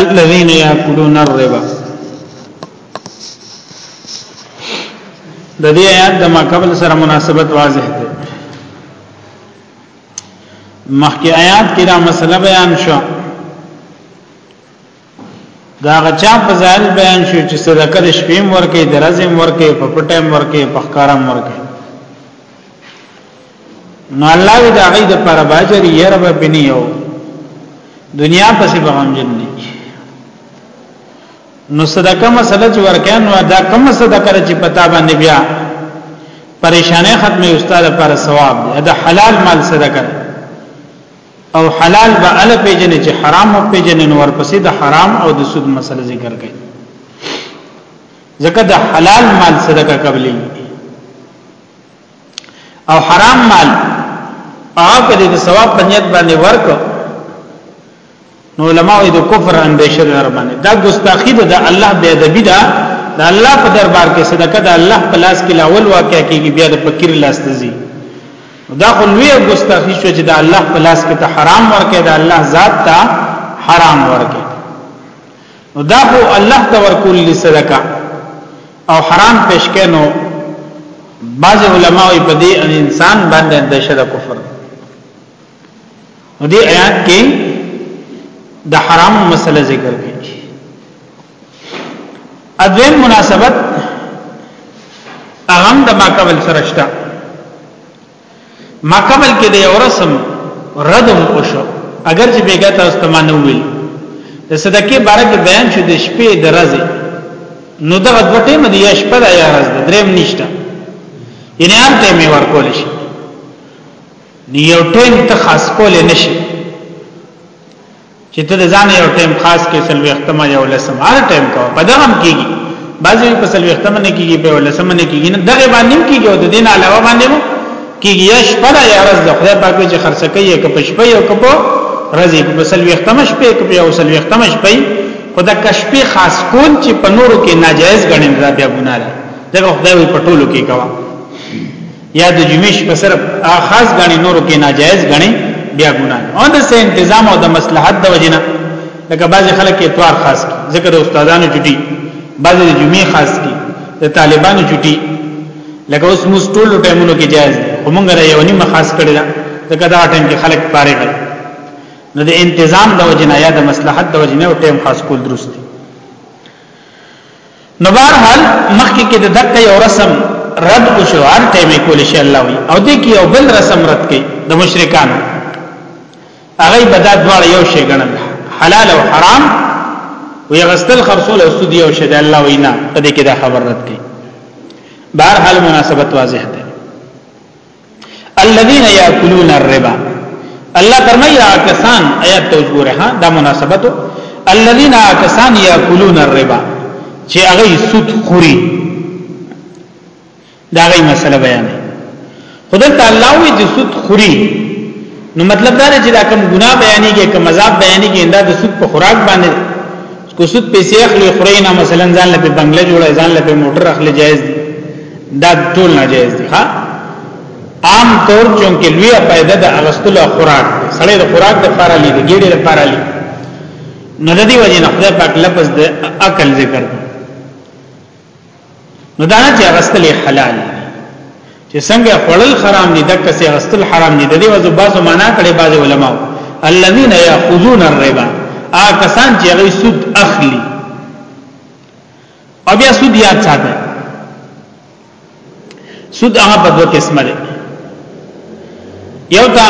الذين ياكلون الربا د دې آیات د ما قبل سره مناسبت واضح ده مخکې آیات کې دا مسله بیان شو دا غچا په ځان بیان شو چې صدقه د شپې ورکه درځم ورکه په پټم ورکه په ښکارم ورکه نو الله وی دا غي د پر باجر یې رب بنیو دنیا پسې به هم جن نه نو صدقه مسله چې ورکه نو دا کوم صدقه چې پتا باندې بیا پریشانه ختمه استاد پر ثواب دی دا حلال مال صدقه او حلال به ال پیجن چې حرام او پیجن نو ورپسې د حرام او د سود مسله ذکر کړي ځکه د حلال مال صدقه قبلي او حرام مال هغه په دې ثواب په نیت باندې ورکو نو علماء د کفر اندیشه در باندې دا ګستاخی ده د الله بی ادبی ده د الله په دربار کې صدقه د الله په لاس کې لاول واقع کیږي بیا د فقیر لاس ته ځي دا خو لوی ګستاخی شو چې د الله په لاس کې ته حرام ورکې د الله ذات ته حرام ورکې نو دا خو الله ته ورکول لصدقه او حرام پیش کینو بعض علماء په دې انسان باندې اندیشه د کفر نو دې آیات کې د حرام مسله ذکر کړي اذن مناسبت اغم د ما قبل سرشتہ ما قبل کې د یو رسم ردم وشو اگر چې بیګا تاسو ته ما نه ویل د صدقې باره کې بیان شو د شپې د ورځې نو دغه دوه ټیمه دی یا شپه ده یا ورځ ده دریم نشته یعنی هر ټیم یې ورکول شي یو ټیم ته خاص کول نشي چې ته ځان یو ټیم خاص کې سلوي اختمه یو لسم هر ټیم کو په دغه هم کیږي بعضی په سلوي اختمه نه کیږي په لسم نه کیږي نه دغه باندې کیږي او د دین علاوه باندې مو کیږي یا شپه دا یا ورځ د خدای پاک چې خرڅه کوي که په شپه یو که په ورځ کې په سلوي اختمه شپه کې په یو سلوي اختمه شپه خدا کشپی خاص کول چې په نورو کې ناجایز غنل را بیا ګناه ده دغه خدای په ټولو کې کوا یا د جمعې شپه صرف خاص غني نورو کې ناجایز غني بیا ګناه او د سه تنظیم او د مصلحت د وجنه لکه بعضی خلک اتوار خاص کی ذکر استادانو چټي بعضی د جمعې خاص کی د طالبانو چټي لکه اوس موږ ټول ټیمونو کې جایز دي همغه یو نیمه خاص کړی دا ځکه دا ټیم کې خلک پاره کړي نو د انتظام د وجنه یا د مصلحت د وجنه او ټیم خاص کول درست دی نو بهر حال مخکې کې د دقه یو رسم رد او شو هر ټیمه کول شي الله وي او دې کې یو بل رسم رد کړي د مشرکان هغه بدعت دواړه یو شی ګڼل حلال او حرام وی غستل خرصول او سود یو شی د الله وینا په دې کې دا خبر رد کړي بهر حال مناسبت واضح ده الذين ياكلون الربا الله فرمایي کسان آیات ته وګوره ها دا مناسبت الذين کسان ياكلون الربا چې هغه سود خوري دا غي مسله بیان خدای تعالی وی چې سود خوري نو مطلب دا چې دا کوم ګناه بیانېږي کوم عذاب بیانېږي دا د سود په خوراک باندې کو سود پیسې اخلي خوري نه مثلا ځان له بنگله جوړه ځان له موټر اخلي جایز دي دا ټول ناجایز دي ها عام طور چونکه لوی فائدہ د اغستل خوراک سړی د خوراک د لپاره لې د ګډې لپاره لې نو د دې وجه نه خدای پاک لفظ د عقل ذکر نو دا نه چې غسل حلال چې څنګه خړل حرام دي دک سي غسل حرام دي د دې وځو بازو معنا کړي باز علماء الذين ياخذون الربا آ کسان چې غي سود اخلي او بیا سود یاد ساته سود هغه په دوه قسمه دی یو تا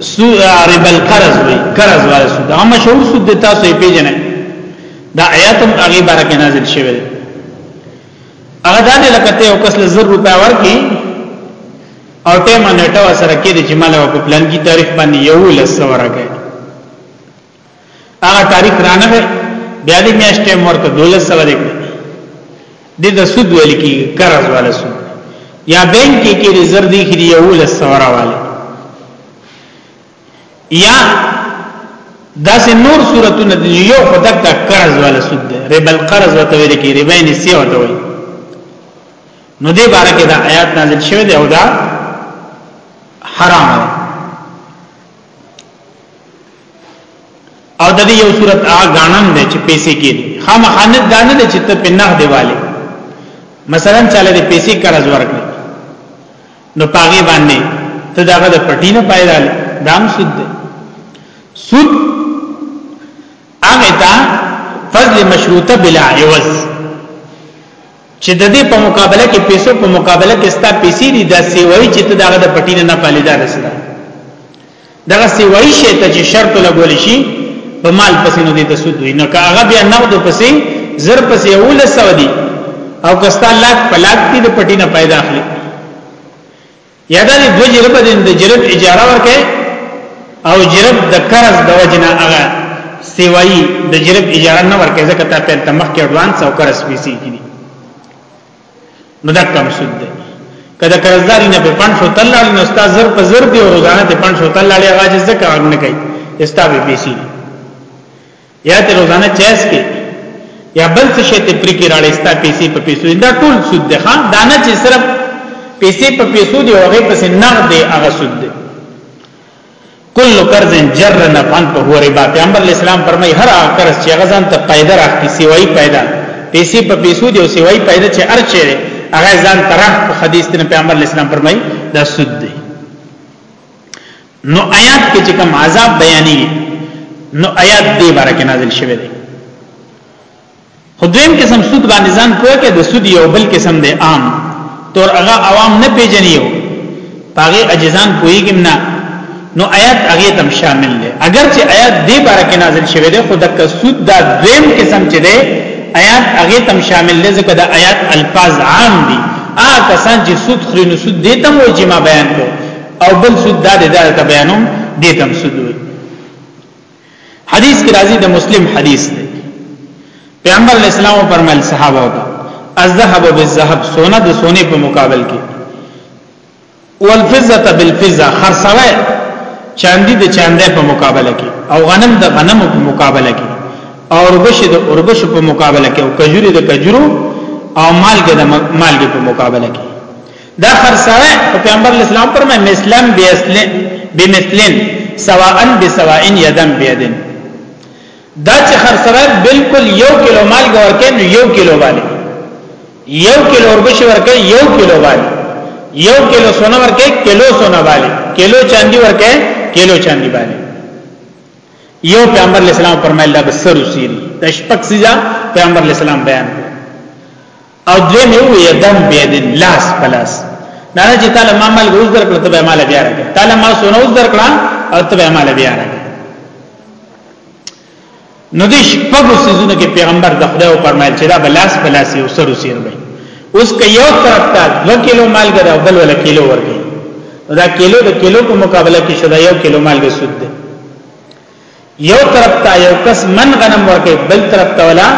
سود ربا القرض وی قرض والا سود هغه مشهور سود دی تاسو یې پیژنئ دا آیات هم هغه بارکه نازل شوی دی هغه دا نه لکته یو کس له 100 روپیا ورکی او ټیمه نټه سره کې چې مال په پلان کې تاریخ باندې یو لس ورکه هغه تاریخ رانه دی بیا دې میاشتې مرته دولس سره دی د د سود ویل کی قرض والا سود یا بینک کې کې رزر دی خري یو لس سره والا یا داسې نور صورتونه دی یو خدک د قرض والا سود دی ربا القرض وته ویل کی ربا نسیه وته ویل نو دې باره کې دا آیات نازل شوه دی او دا حرام دی او د دې یو صورت هغه غانم دی چې پیسې کې دي خامخا نه دانه دی چې ته په نه دیواله مثلا چاله دې پیسې قرض ورکړي نو پاګې باندې ته داغه د پټی نه پیدا دام سود دی سود هغه ته فضل مشروطه بلا عوض چې د دې په مقابله کې پیسو په مقابله کې ستا پیسې دي دا سیوای چې ته دغه د پټی نه پالیدار سره دغه سیوای شي ته چې شرط لګول شي په مال پسې نو دې ته سود وي نو که هغه بیا نقد پسې زر پسې اول سو دي او کستا لاک پلاک دي د پټی نه پیدا اخلي یا دا دو جرب دین د جرب اجاره ورکه او جرب د قرض د وجنه هغه سیوایی د جرب اجاره نه ورکه ځکه ته په تمخ کې اډوانس او قرض پیسې کړي نو دا کم سود دی کله قرضداري نه په 500 تلل نو استاد زر په زر دی او روزانه ته 500 تلل هغه ځکه اړ نه کوي استاد به پیسې یا ته روزانه چیس کې یا بل څه شي ته پرې کې راړې ستا پیسې په پیسو دا ټول سود ده ښا دا نه چې صرف پیسې په پیسو دی او هغه پسې نقد دی هغه سود دی کل قرض جر نفعن په هو ربا پیغمبر اسلام فرمای هر هغه قرض چې هغه ځان ته پیدا راکړي سیوای پیدا پیسې په پیسو دی او سیوای پیدا چې ارچې هغه ځان ترخ په حدیث کې پیغمبر اسلام فرمای دا سود دی نو آیات کې چې کوم عذاب بیانې نو آیات دې باره کې نازل شوی دی خدویم قسم سود باندې ځان کوی کې د سود یو بل قسم دی عام تور هغه عوام نه پیژنیو پاغه اجزان کویګم نه نو آیات هغه تم شامل دی اگر چې آیات دې باره کې نازل شوی دی خو د سود دا دویم قسم چې دی آیات هغه تم شامل دی ځکه د آیات الفاظ عام دي آ کسان چې سود خوري نو سود دې تم او جما بیان کوي او بل سود دا د دار ته بیانوم دې تم سود وي حدیث کې راځي د مسلم حدیث دی پیغمبر اسلام فرمایل صحابه وکړه الذهب بالذهب سونه د سونه په مقابل کې والفزه بالفزه خرڅوي چاندي د چاندې په مقابله کې او غنم د غنم په مقابله کې او اوربش د اوربش په مقابله کې او کجوري د کجورو او مالګه د مالګه په مقابله کې دا خرسره پیغمبر اسلام پر مې مسلم بیسلن بمثلن سواء بسواء یدا بیدن دا چې خرسره بالکل یو کیلو مال ورکې نو یو کیلو باندې یو کیلو وربشي ورکې یو کیلو باندې یو کیلو سونه ورکې کیلو سونه باندې کیلو چاندي ورکې کیلو چاندي باندې یو پیغمبر اسلام فرمایله بسر وسیری د شپږ سیزه پیغمبر اسلام بیان او دویم یو یدن بیدن لاس پلاس نه نه چې تعالی ما مال روز درکړ ته به مال بیا راکړ تعالی ما سونه روز درکړ او ته به مال بیا راکړ نو دې شپږو سيزونو کې پیغمبر د خدای او فرمایل چې دا بلاس بلاس یو سر وسیر وي اوس که یو طرف ته 2 کیلو مال ګره بل ولا کیلو ورګي دا کیلو د کیلو په مقابله کې شدا یو کیلو مال ګره سود دی یو طرف ته یو کس من غنم ورکړي بل طرف ته ولا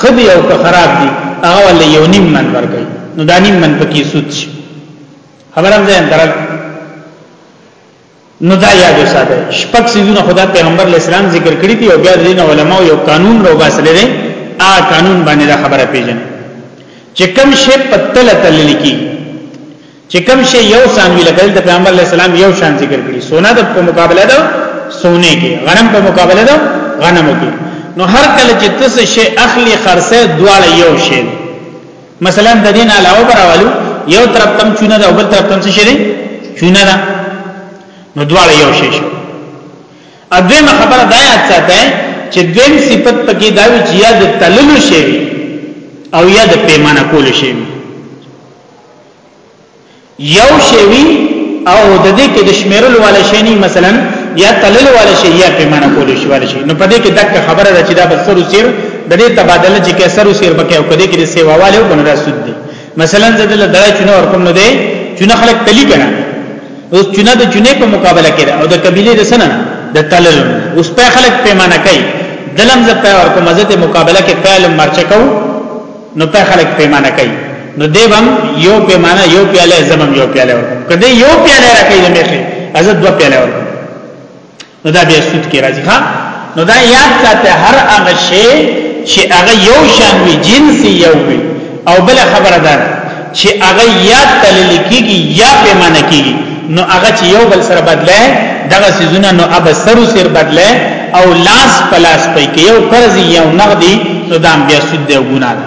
خدي او که خراب دي هغه ول یو نیم من ورکړي نو دا نیم من پکې سود شي خبرم ځای درل نو دا یاد وساته شپږ سيزونه خدا پیغمبر اسلام ذکر کړی دي او بیا دین علماء یو قانون رو باسل دي آ قانون باندې خبره پیژنه چې کوم شی پتل تل لیکي چې کوم شی یو سان وی لګل د پیغمبر علی السلام یو شان ذکر کړي سونا د په مقابله ده سونه کې غنم په مقابله ده غنم کې نو هر کله چې تس شی اخلي خرڅه دواړه یو شی مثلا د دین علاوه براولو یو طرف تم چونه ده او بل طرف تم څه شي چونه ده نو دواړه یو شی شو اځم خبره دا یاد ساته چې دیم صفت پکې دا وی چې یا د تللو شی او یا د پیمانه کول شی یو شی وی او د دې کې د شمیرل والا شی نه مثلا یا تلل والا شی یا پیمانه کول شي والا شی نو په دې کې دک خبره ده چې دا بسر سیر د دې تبادله چې کې سر سیر بکې او کدي کې د سیوا والے او کنه رسول دي مثلا زده له دای چونه ورکوم نو دې چونه خلک تلی کړه اوس چونه د چونه په مقابله کې او د قبيله د سنن د تلل اوس په خلک پیمانه کوي دلم زپه ورکوم زه ته مقابله کې پهل مرچ کوم نو په خلک پیمانه کوي نو دی بم یو پیمانه یو پیاله زمم یو پیاله ورکو کدی یو پیاله راکې د میخه از دو پیاله ورکو نو دا بیا سود کې راځي ها نو دا یاد ساته هر هغه شی چې هغه یو شان وي جنس یو وي او بل خبره ده چې هغه یا تلل کیږي یا پیمانه کیږي نو هغه چې یو بل سره بدله دغه سيزونه نو اب سر سر بدله او لاس پلاس پي کې یو قرض یو نقدي نو دام بیا سود دی ګنا ده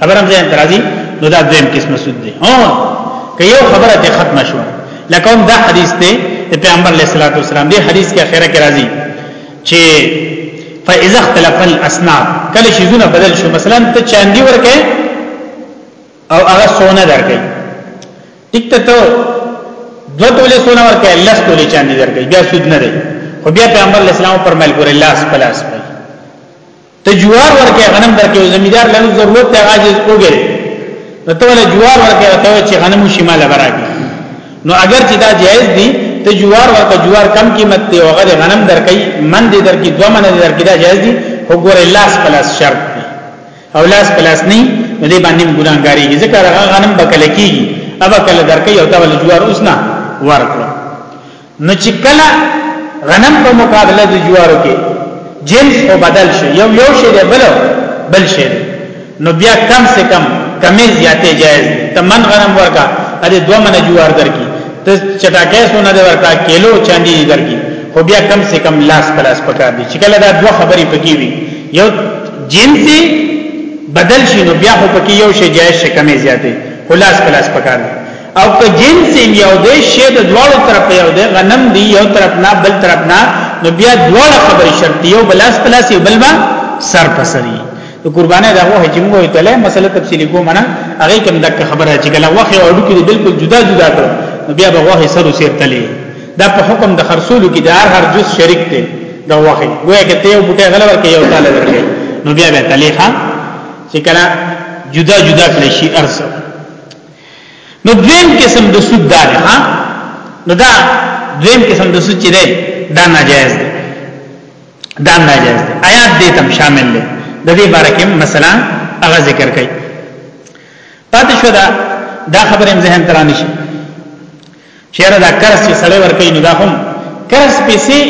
خبرم ځین ترازی نو دا دویم قسم سود دی ها که یو خبره ته ختم شو لکه هم دا حدیث ته پیغمبر علیه الصلاۃ والسلام دی حدیث کې اخره کې راځي چې فاذا اختلف الاسناد کله شي زونه بدل شو مثلا ته چاندي ورکه او هغه سونه درکې ټیک ته ته دو تولې سونه ورکې الله ستولې چاندي درکې بیا سود نه دی خو بیا پیغمبر اسلام پر مل ګور الله سپلاس پي ته جوار ورکې غنم درکې او زمیدار له ضرورت ته عاجز وګړي نو ته له جوار ورکې ته چې غنم شماله برابر نو اگر چې دا جایز دي ته جوار ورکې جوار کم قیمت ته او غره غنم درکې من دې درکې دوه من دې درکې دا جایز دي وګوره لاس پلاس شرط او لاس پلاس نه نو دې باندې ګناګاری کی ذکر هغه غنم بکل کیږي ابا کله درکې او تول جوار اوسنا ورکړه نو چې کله غنم په مقابله د جوارو کې جنس او بدل شي یو یو شی دی بل بل شی نو بیا کم سے کم کمی زیاته جایز تمن غنم ورکا ا دې دوه من جوار درکې ته چټاکې سونه دې ورکا کیلو چاندي درکې خو بیا کم سے کم لاس پلاس پکار دي چې کله دا دوه خبرې پکې وي یو جنس بدل شي نو بیا خو پکې یو شی جایز شي کمې زیاتې خلاص خلاص پکار دی او که جنس یو دی شی د دواړو طرف یو دی غنم دی یو طرف نه بل طرف نه نو بیا دواړه خبرې شرط یو بلاس پلاس یو بل ما سر پسري د قربانه دا وه چې موږ ته له مسله تفصیلی کوم نه هغه کوم دک خبره چې کله وخه او ډکی بالکل جدا جدا کړ نو بیا به وه سر سیر تللی دا په حکم د خرصولو کې د هر هر جز شریک دی د وخت ګویا کې ته یو بوټه غل ورکې یو تاله ورکې نو بیا به تلیخه چې کله جدا جدا کړی شي ارز نو دویم قسم د سود دا دی ها نو دا دویم قسم د سود چې دی دا ناجایز دی دا ناجایز دی آیات دې تم شامل دی د دې باره کې مثلا هغه ذکر کړي پاتې شو دا دا خبره هم ذهن ترانه شي چیرې دا قرض چې سړی ورکوي نو دا هم قرض پیسې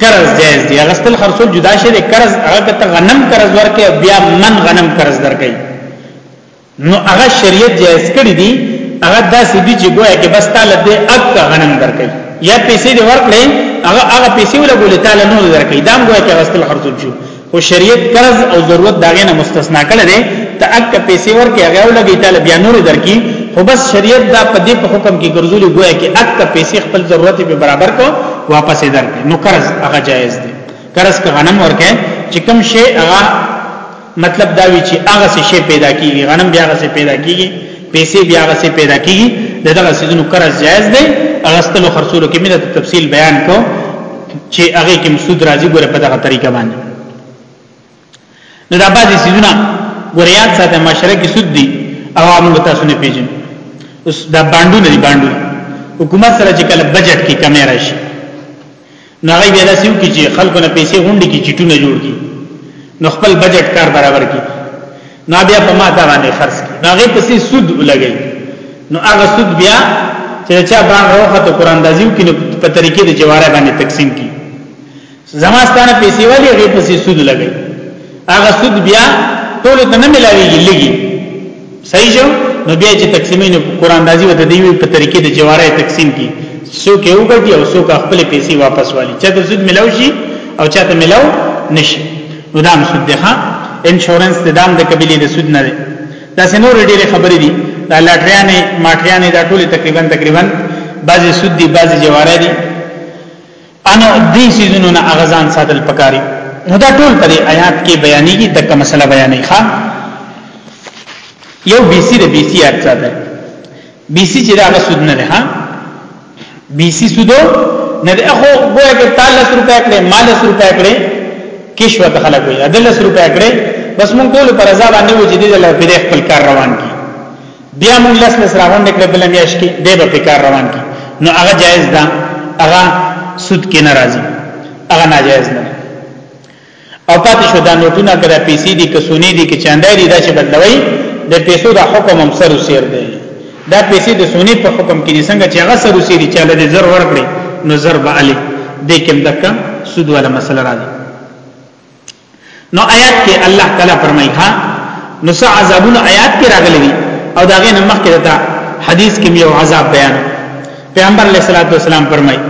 قرض جائز دی غسل خرصول جدا شي د قرض هغه ته غنم قرض ورکې بیا من غنم قرض درکې نو هغه شریعت جائز کړی دی هغه داسې دی چې ګویا کې بس تعالی دې اک غنم درکې یا پیسې دې ورکړې هغه هغه پیسې ولګولې تعالی نو درکې دام ګویا کې غسل خرصول شو خو شریعت قرض او ضرورت داغه نه مستثنا کړی دی ته اک پیسې ورکې هغه ولګي تعالی بیا نور درکې خو بس شریعت دا په دې په حکم کې ګرځولي ګویا کې اک پیسې خپل ضرورت به برابر کو واپس درکې نو قرض هغه جایز دی قرض که غنم ورکې چې کوم شی هغه مطلب دا وی چې هغه څه شی پیدا کیږي غنم بیا هغه څه پیدا کیږي پیسې بیا هغه څه پیدا کیږي دغه سيزونو قرض جائز دی اغستلو خرصولو کې مینه تفصیل بیان کو چې هغه کې مسود راځي ګوره په دغه طریقه باندې نو دا بعضی سيزونه ګوره یاد ساته معاشره کې سود دي او موږ تاسو نه پیژنو اوس دا باندو نه دي باندو حکومت سره چې کله بجټ کې کمی راشي نو هغه بیا داسې وکړي چې خلکو نه پیسې غونډي کې چټونه جوړ کړي نو خپل بجټ کار برابر کړي نو بیا په ما دا باندې خرج کی نو هغه پسې سود لګی نو هغه سود بیا چې چا باغ روخه ته قران دازیو کې په طریقې د جواره باندې تقسیم کی زماستانه پیسې والی هغه پسې سود لګی هغه سود بیا ټول ته نه ملاویږي لګي صحیح جو نو بیا چې تقسیمین قران دازی وته دی په طریقې د جواره تقسیم کی سو کې وګټي او سو کا خپل پیسې واپس والی چا ته سود ملاوي او چا ته ملاو نشي نو دا هم سود دی ښا انشورنس د دام د قبيله د سود نه دی دا سينور ډېر خبرې دي دا لاټريانې ماټريانې دا ټول تقریبا تقریبا بعضي سود دي بعضي جواره دي انا دې سيزونو نه اغزان ساتل پکاري نو دا ټول پر آیات کې بیانېږي د کوم مسله بیانې ښا یو بیسی د بیسی آیات ساته بي سي چې دا سود نه ده ها بي سي سود نه ده خو ګویا کې تعالی سر روپیا کړې مال سر روپیا کړې کیشو ته خلک وي عدل سر روپیا کړې بس مونږ ټول پر ځا باندې و چې دې له پیدا خپل کار روان کی بیا مونږ لس لس راغون نکړه بل میاش کې دې به کار روان کی نو هغه جایز ده هغه سود کې ناراضي هغه ناجایز ده او پاتې شو دا نوټونه کړه پیسې دي کسونې دي کې چاندای دي دا چې بدلوي د پیسو د حکم هم سر وسیر دی دا پیسې د سونی په حکم کې دي څنګه چې هغه سر وسیری چې له زر ورکړي نو زر به علي د کوم دکا سود ولا مسله راځي نو آیات کې الله تعالی فرمایي ها نو سع عذابون آیات کې راغلي دي او دا غي نمخ کې دا حدیث کې یو عذاب بیان پیغمبر علیه الصلاۃ والسلام فرمایي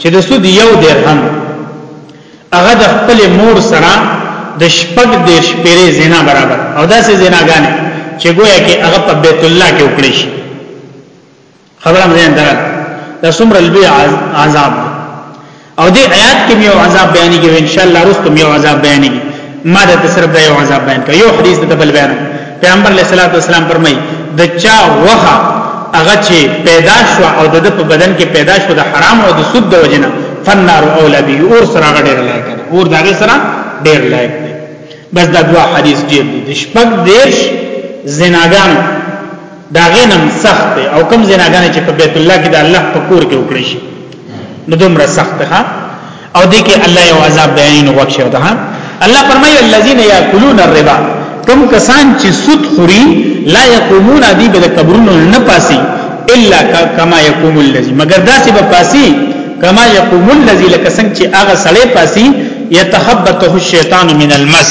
چې د سود یو درهم هغه د خپل مور سره د شپږ دیرش پیرې زنا برابر او داسې زناګانې چې ګویا کې هغه په بیت الله کې وکړي شي خبره مې نه ده دا څومره لوی عذاب او دې آیات کې یو عذاب بیانې کې ان شاء الله رستم یو عذاب بیانې ما د تصرف د یو عذاب بیان کړ یو حدیث د بل بیان پیغمبر علیه الصلاۃ والسلام فرمایي د چا وها هغه چې پیدا شو او د په بدن کې پیدا شو د حرام او د سود د وجنه فنار اولا به اور سره ډیر لایق دی اور دغه سره ډیر لایق دی بس دا دوا حدیث ډیر دی شپږ دیش زناګان داغه نم سخت او کم زناګان چې په بیت الله کې د الله په کور کې وکړي شي نو دومره سخت ده او دې کې الله یو عذاب بیان وکړي ده الله فرمایي الذين ياكلون الربا کوم کسان چې سود خوري لا يقومون دي بل قبرونو نه پاسي الا كما يقوم الذي مگر دا سه پاسي كما يقوم الذي لکه څنګه چې هغه سړی پاسي يتخبطه الشيطان من المس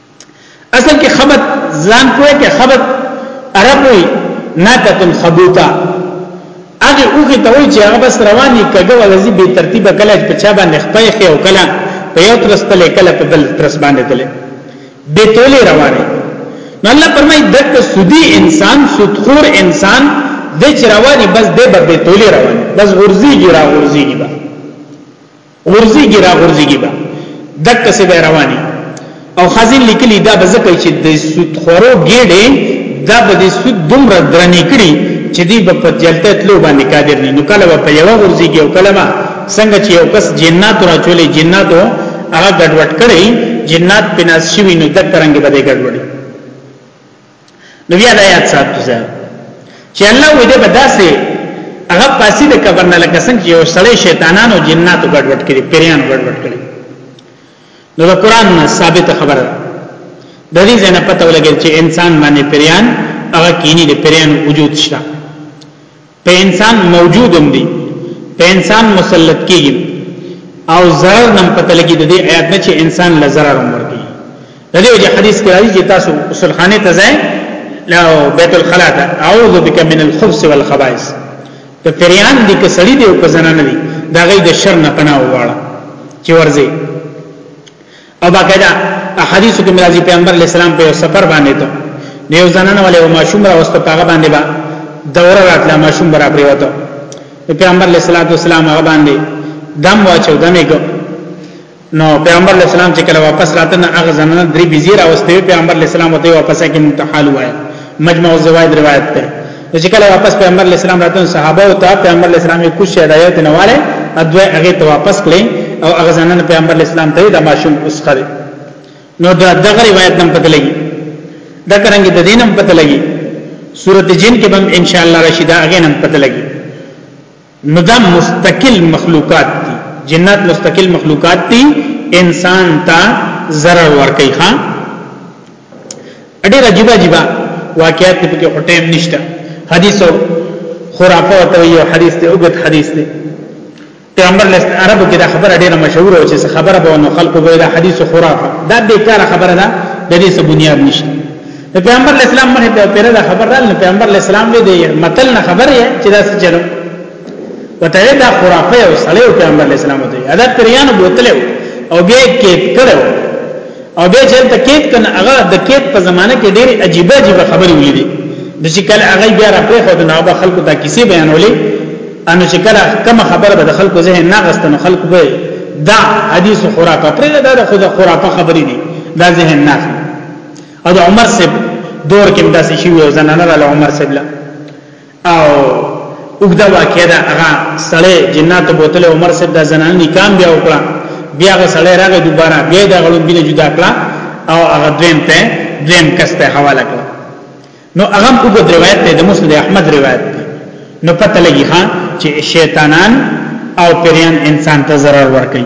اصل کې خبت ځان کوی کې خبت عرب وي ناکتن خبوتا هغه اوخه ته وی چې هغه بس رواني کګه ولزي به ترتیب کله په چا باندې خپای خې او کله په یو ترس تلې کله په بل ترس باندې تلې به تولې روانه نو الله فرمای دک سودی انسان سودخور انسان د چرواني بس د به تولې روانه بس غرزيږي را غرزيږي غرزيږي را غرزيږي به دک سه به رواني او خازن لیکلی دا به زکه چې د سود خورو ګېډه دا به د سود دومره درنې کړي چې دی به په جلته تلو باندې قادر نه نو کله په یو غرزيږي او کله ما څنګه چې یو کس جنات را چولې جناتو هغه ګډوډ کړي جنات پناس شوی نو دک ترنګ به ګډوډي نو بیا دا یاد ساتو زه چې الله وې دې بداسه هغه پاسې د قبر نه لکه څنګه یو سړی شیطانانو جناتو ګډوډ کړي پیران ګډوډ کړي نو د قران نه ثابت خبره د دې ځنه پته ولګل چې انسان باندې پیران هغه کینی د پیران وجود شته په انسان موجود هم دي په انسان مسلط کیږي او zarar نم پته لګي د دې آیات نه چې انسان له zarar هم ورګي د دې وجه حدیث کې راځي چې تاسو غسل خانه ته ځئ لا بیت الخلا ته اعوذ بک من الخبث والخبائث ته پریان دي که سړی دی او که زنانه دي دا غي د شر نه پناه وواړه چې ورځي او باقاعده احادیثو کې مرضی پیغمبر علی السلام په سفر باندې ته نیو زنان ولې او ماشوم را واست پاغه باندې با دوره راتله ماشوم برا پریوته پیغمبر علی السلام هغه باندې دم واچو دمه کو نو پیغمبر علی السلام چې کله واپس راته نه هغه زنان درې بيزي را واستوي پیغمبر علی السلام ته واپس کې متحال وای مجمع الزوائد روایت ده نو چې کله واپس پیغمبر علی السلام راتلو صحابه او ته پیغمبر علی السلام یې کوش هدایت نه واره ادوی هغه ته واپس کړي او هغه ځانن پیغمبر علی السلام ته د ماشوم اوس خره نو دا دغه روایت نم پته لګي دا کرانګي د دینم پته لګي سورته جن کې به ان شاء الله راشي دا هغه نم پته لګي نو دا مستقل مخلوقات دي جنات مستقل مخلوقات دي انسان ته zarar ور کوي ها ډېر عجیب عجیب واقعیت په کې هټیم نشته حدیث او خرافات او یو حدیث دی اوګت حدیث دی پیغمبر لست عربو کې دا خبره ډیره مشهوره او چې خبره به نو خلکو به دا حدیث خرافه دا بیکاره خبره ده د دې څه بنیاد نشته د پیغمبر اسلام مخه په پیره دا خبر رال نه پیغمبر اسلام وی دی متل نه خبر یې چې دا څه چلو وته دا خرافه او سړیو پیغمبر اسلام ته ادا پریانو بوتلو او بیا کې کړو او بیا چې ته کې کنه هغه د کې په زمانه کې ډېری عجیب عجیب خبرې ولیدي د چې کله هغه بیا راپې خو د نوبه خلکو دا کیسې بیانولې انو چې کله کوم خبره به د خلکو ذهن نه غستنو خلکو به دا حدیث خرافه پرې دا د خود خرافه خبرې دي دا ذهن نه او د عمر سب دور کې داسې شي او زنانه له عمر سب له او وګدا واقعیا دا هغه سړی جنات بوتل عمر سب د زنانه نکام بیا وکړه بیا هغه سړی راغی دوباره بیا دا غړو بینه جدا کړه او هغه دویم ته دویم کسته حواله کړه نو هغه وګد روایت ته د مسلم احمد روایت ده نو پته لګی ها چې شیطانان او پریان انسان ته zarar ورکړي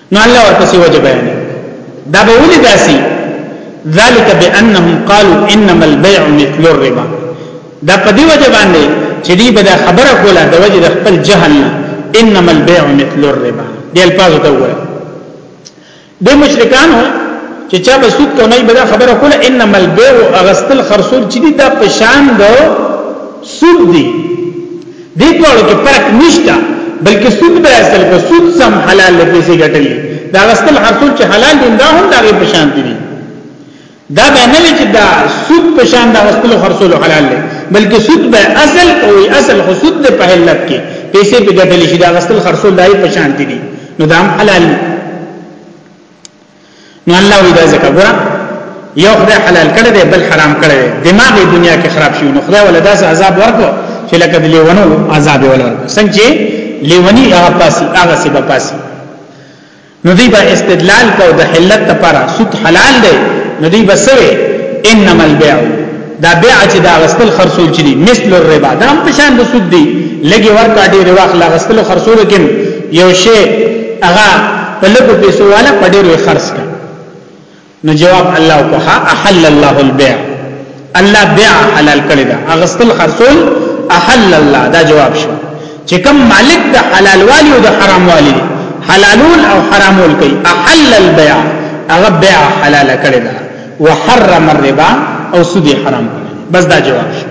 نو الله ورپسې وجه بیان دا به ولې داسي ذالک بانهم قالوا انما البيع مثل الربا دا په دی وجه باندې چې دی به دا خبره کوله د وجه د خپل جهل انما البيع مثل الربا دی الفاظ ته وایي د مشرکانو چې چا به سود کوي به دا خبره کوله انما البيع اغستل خرصول چې دی دا پشان دو سود دی دې ټولو کې فرق نشته بلکې سود به اصل کو سود سم حلال له پیسې ګټلې دا غسل حاصل چې حلال دي دا هم دا غي په شان دي دا به نه وي چې دا سود په شان دا غسل خرصول حلال دي بلکې سود به اصل کوي اصل خو سود په حلت کې پیسې په ګټلې شي دا غسل خرصول دای په شان دي نو دا هم حلال دي نو الله وی دا ځکه ګره یو خدای حلال کړی دی بل حرام کړی دی دماغ دنیا کې خراب شي نو خدای ولا داس عذاب ورکو چې لکه د لیونو عذاب ولا ورکو څنګه چې لیونی هغه پاسي هغه سبا پاسي نو دی با استدلال کو د حلت لپاره سود حلال دی نو دی بسوي انما البيع دا بیع چې دا غسل خرصول چې دي مثل الربا دا هم په شان د سود دي لګي ورکا ډیر واخلا غسل خرصول کې یو شی هغه په لګو پیسو والا په ډیر خرص کا نو جواب الله کو ها احل الله البيع الله بيع حلال کړی دا غسل خرصول احل الله دا جواب شو چې کوم مالک د حلال والی او د حرام والی حلالول او حرامول کوي احل البيع هغه بيع حلال کړی دا وحرم الربا او سود حرام کړی بس دا جواب شو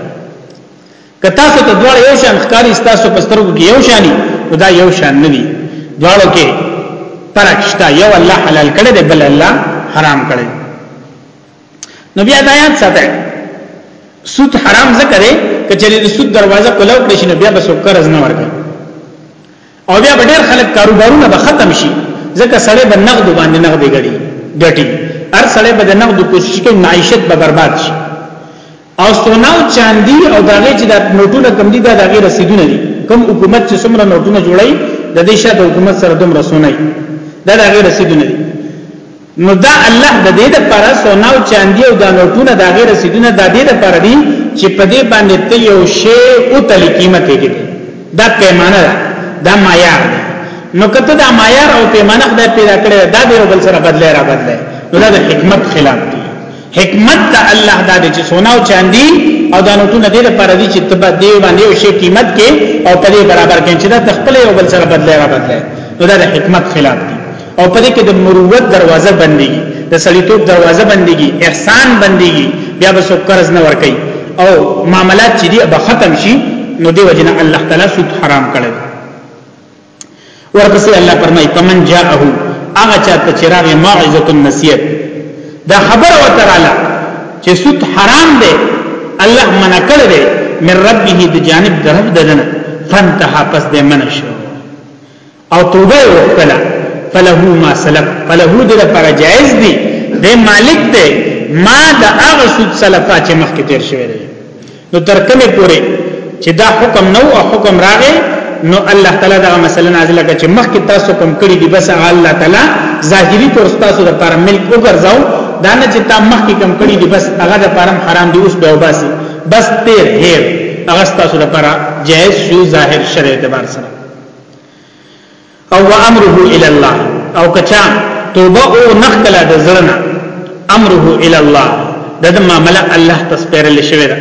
که تاسو ته دواړه یو شان ښکاری تاسو په سترګو کې یو شانی دا یو شان نه دي دواړو کې فرق شته یو الله حلال کړی دی بل الله حرام کړی نو بیا دا یاد ساته سود حرام ذکر کچری د سود دروازه کولاو کړی شنو بیا به سو قرض نه ورکړي او بیا به ډیر خلک کاروبارونه به ختم شي ځکه سړی به نقد باندې نقد غړي ګټي هر سړی به د نقد کوشش کوي معیشت به برباد شي او سونا او چاندي او داغه چې د نوټونه کم دي دا دغه رسیدونه دي کم حکومت چې څومره نوټونه جوړي د دې شاته حکومت سره دومره سونای دا دغه رسیدونه دي نو دا الله د دې لپاره سونا او چاندي او دا نوټونه دا غیر رسیدونه د دې لپاره دي چې په دې باندې ته یو شی او تل قیمت یې کړي دا پیمانه ده دا معیار ده نو کته دا معیار او پیمانه خدای پیدا کړی دا به بل سره بدلې را بدلې نو دا د حکمت خلاف دی حکمت ته الله دا دي چې سونا او چاندي او دا نوټونه دې لپاره دي چې تبا دې باندې یو شی قیمت کې او په دې برابر کې چې دا تخپل یو بل سره بدلې را بدلې نو دا د حکمت خلاف دی او په دې کې د مروت دروازه بنديږي د سړیتوب دروازه بنديږي احسان بنديږي بیا به څوک قرض نه ورکي او معاملات چې دي به ختم شي نو دی وجنه الله تعالی سود حرام کړی ورپسې الله فرمای پمن جاءه هغه چاته چې راغی موعظه النصیحت دا خبر او تعالی چې سود حرام دی الله منع کړی دی من ربه د جانب درف ددنه فانتها پس د منشو او توبه وکړه فله ما سلف فله دې لپاره جائز دی د مالک دی ما د هغه سود سلفا چې مخکې تیر شوی دی نو تر کله پورې چې دا حکم نو او حکم راغی نو الله تعالی دا مسله نازله کړه چې مخکې تاسو کوم کړی دی بس الله تعالی ظاهری طور تاسو لپاره ملک وګرځاو دا نه چې تا مخکې کوم کړی دی بس هغه د پرم حرام دی اوس به وباسي بس تیر هیر هغه تاسو لپاره جائز شو ظاهر شرع اعتبار سره او امره الى الله او کچا توبه او نخکلا د زړه امره الى الله د معاملې الله تسپیرل شوی دا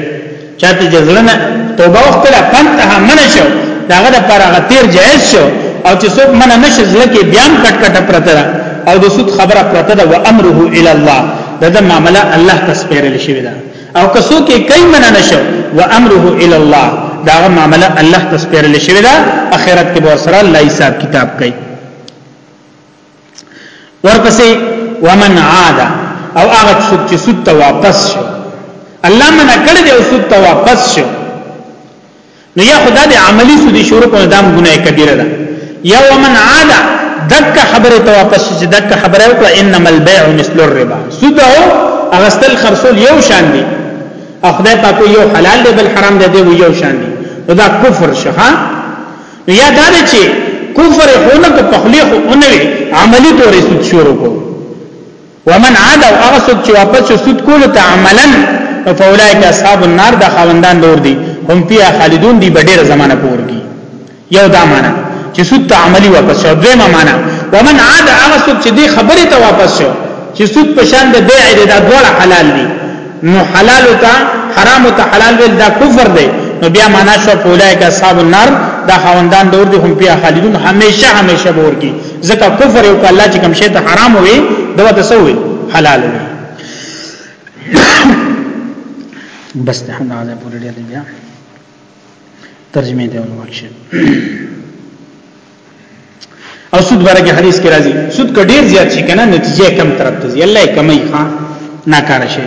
چاته جزړه توبه وکړه فنتها من شو داغه د پر هغه تیر جائز شو او چې څوک من نه شي ځل کې بیان کټ کټ پرته ده او د سود خبره پرته ده و امره الى الله دا د معاملې الله تسپیرل شوی دا او که څوک یې کوي منع نشو و امره الی الله دا معاملې الله ته سپارل شوی دا اخرت کې به سره الله حساب کتاب کوي ورپسې ومن عاد او هغه څوک چې سود ته واپس شو الله منع کړی دی او سود ته واپس شو نو یا خدا د عملی سودی شروع کول دام ګناه کبیره ده یا ومن عاد دک خبره ته واپس چې دک خبره وکړه انما البيع مثل الربا سود او اغستل خرصول یو شان دي خدای پاک یو حلال دی بل حرام دی دی یو شان دي دا کفر شها نو یا دا چې کفر هونه په خلیق اونوي عملی تورې سود شروع کو ومن عاد او هغه څوک چې واپس شو سود کولو ته عملا فاولائک اصحاب النار د خاوندان دور دي هم فيها خالدون دي بډېر زمانہ پور کی یو دا معنا چې سود ته عملی واپس شو دویمه معنا ومن عاد هغه څوک چې دې خبره ته واپس شو چې سود په شان د بیع د دواړه حلال دي نو حلال ته حرام ته حلال ویل دا کفر دی نو بیا معنا شو فاولائک اصحاب النار دا خاوندان دور دي هم فيها خالدون همیشه همیشه پور کی ځکه کفر او الله چې کوم شی ته حرام وي دا ته سوې حلال وي بس ته نه ده پورې ډېر بیا ترجمه دی ورکشه او سود برګه حدیث کې راځي سود کډیر زیات شي کنه نتیجه کم طرف ته ځي الله کمای خان ناکاره شي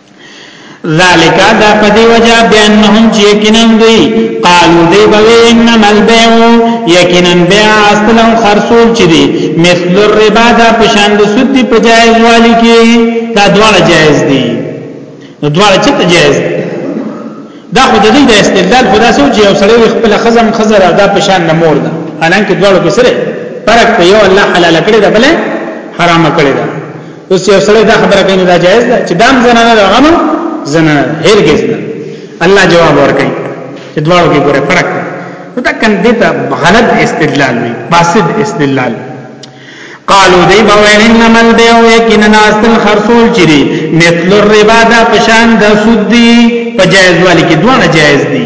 ذالک دا پدی وجہ بیانهم چې یقینا دوی قالو دی بوی انما البیع یقینا بیع اصلا خرصول چې دی مثل الربا دا پشان د سود دی په جایز والی کې دا دواړه جایز دي نو دواړه چې جایز دي دا خو د دې د استدلال خدا سو چې یو سړی خپل خزم خزر دا پشان نه مور ده الان کې دواړو کې سره فرق په یو الله حلال کړی دا بل حرام کړی دا اوس یو سره دا خبره کوي دا جایز ده چې دام زنانه ده غنو زنانه هرگز نه الله جواب ورکړي چې دواړو کې ګوره فرق دی نو دا کندې ته غلط استدلال وي فاسد استدلال وي قالو دی بوین انما البیع یقینا استل خرصول چری مثل الربا دا پشان د سود دی په جایز والی کې دوه جایز دی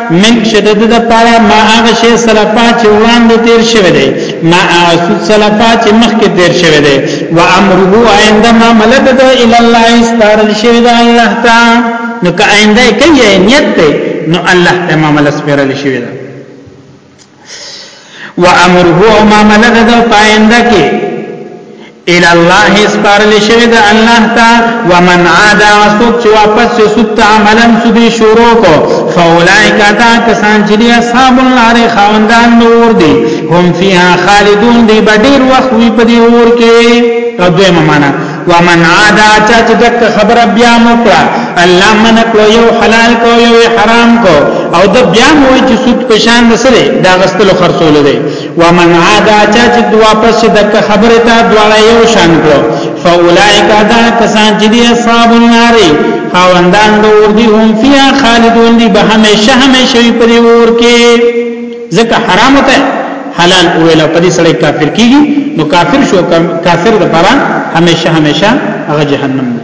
من شدد د پارا ما هغه شی سلفا چې وړاندې تیر شوی دی ما اسود سلفا چې مخکې تیر شوی دی و امره آینده ما ملک ده الی الله استارل شوی ده الله تا نو که آینده کوي نیت ته نو الله ته ما ملک سپارل شوی ده و امره او معامله د پاینده کې ال الله اسپارل شوی د الله تا ومن عاد وسوک چې واپس سوت عملا سودی شروع کو فاولائک دا کسان چې دی اصحاب النار خوندان نور دی هم فیها خالدون دی بدیر وخت وی په دی اور کې او دویمه معنا ومن عادا چا چې دک خبره بیا موکړه الله من کړو یو حلال کو یو حرام کو او د بیا مو چې سود پشان نسره دا غستلو خرصول دی ومن عادا چا چې واپس دک خبره ته دواړه یو شان کړو فاولائک دا کسان چې دی اصحاب النار خواندان د اور دی هم فیا خالدون دی به همیشه همیشه پر اور کې ځکه حرام ته حلال ویل په دې سره کافر کیږي نو کافر شو کافر د پاره همیشه همیشه هغه جهنم دی